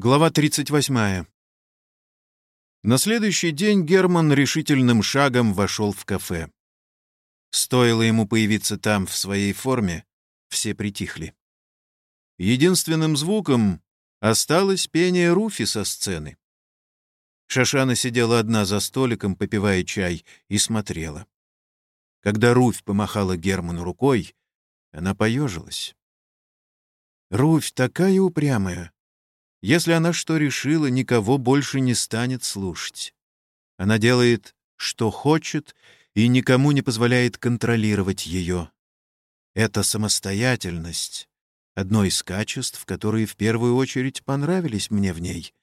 Глава 38. На следующий день Герман решительным шагом вошел в кафе. Стоило ему появиться там в своей форме, все притихли. Единственным звуком осталось пение Руфи со сцены. Шашана сидела одна за столиком, попивая чай, и смотрела. Когда Руфь помахала Герману рукой, она поежилась. Руфь такая упрямая, если она что решила, никого больше не станет слушать. Она делает, что хочет, и никому не позволяет контролировать ее. Это самостоятельность — одно из качеств, которые в первую очередь понравились мне в ней.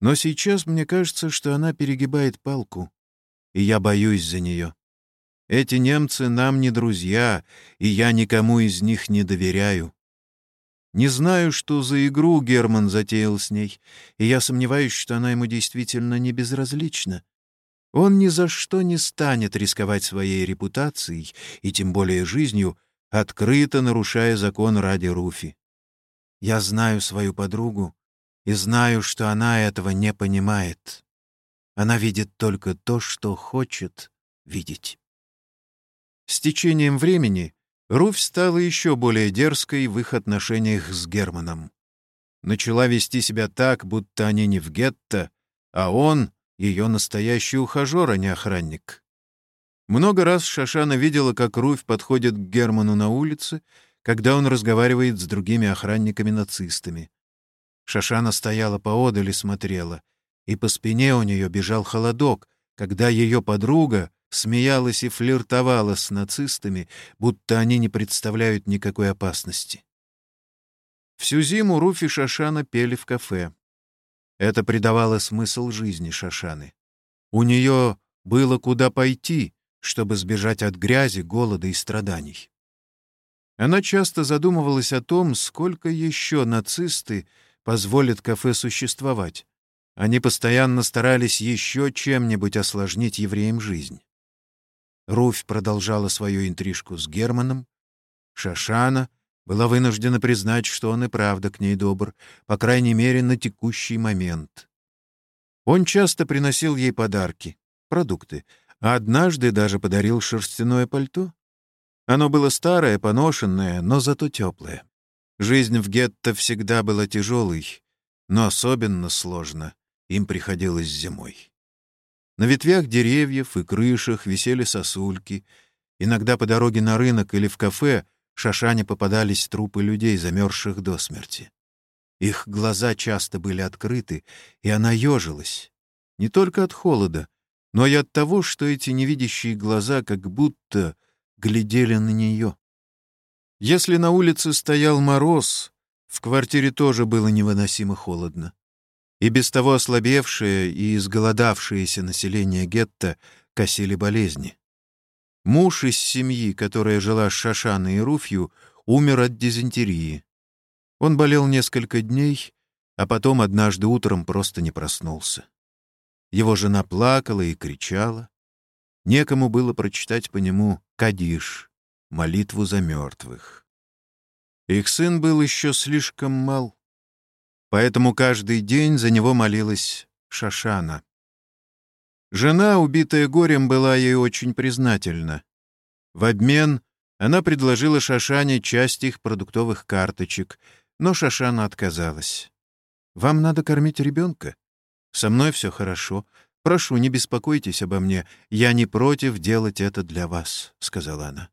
Но сейчас мне кажется, что она перегибает палку, и я боюсь за нее. Эти немцы нам не друзья, и я никому из них не доверяю. Не знаю, что за игру Герман затеял с ней, и я сомневаюсь, что она ему действительно не безразлична. Он ни за что не станет рисковать своей репутацией, и тем более жизнью, открыто нарушая закон ради Руфи. Я знаю свою подругу и знаю, что она этого не понимает. Она видит только то, что хочет видеть. С течением времени Руфь стала еще более дерзкой в их отношениях с Германом. Начала вести себя так, будто они не в гетто, а он — ее настоящий ухажер, а не охранник. Много раз Шашана видела, как Руфь подходит к Герману на улице, когда он разговаривает с другими охранниками-нацистами. Шашана стояла поодаль и смотрела, и по спине у нее бежал холодок, когда ее подруга смеялась и флиртовала с нацистами, будто они не представляют никакой опасности. Всю зиму Руф и Шашана пели в кафе. Это придавало смысл жизни Шашаны. У нее было куда пойти, чтобы сбежать от грязи, голода и страданий. Она часто задумывалась о том, сколько еще нацисты позволят кафе существовать. Они постоянно старались еще чем-нибудь осложнить евреям жизнь. Руфь продолжала свою интрижку с Германом. Шашана была вынуждена признать, что он и правда к ней добр, по крайней мере, на текущий момент. Он часто приносил ей подарки, продукты, а однажды даже подарил шерстяное пальто. Оно было старое, поношенное, но зато теплое. Жизнь в гетто всегда была тяжелой, но особенно сложно им приходилось зимой. На ветвях деревьев и крышах висели сосульки. Иногда по дороге на рынок или в кафе Шашане попадались трупы людей, замерзших до смерти. Их глаза часто были открыты, и она ежилась. Не только от холода, но и от того, что эти невидящие глаза как будто глядели на нее. Если на улице стоял мороз, в квартире тоже было невыносимо холодно и без того ослабевшее и изголодавшееся население гетто косили болезни. Муж из семьи, которая жила с Шашаной и Руфью, умер от дизентерии. Он болел несколько дней, а потом однажды утром просто не проснулся. Его жена плакала и кричала. Некому было прочитать по нему «Кадиш» — молитву за мертвых. Их сын был еще слишком мал, поэтому каждый день за него молилась Шашана. Жена, убитая горем, была ей очень признательна. В обмен она предложила Шашане часть их продуктовых карточек, но Шашана отказалась. «Вам надо кормить ребенка. Со мной все хорошо. Прошу, не беспокойтесь обо мне. Я не против делать это для вас», — сказала она.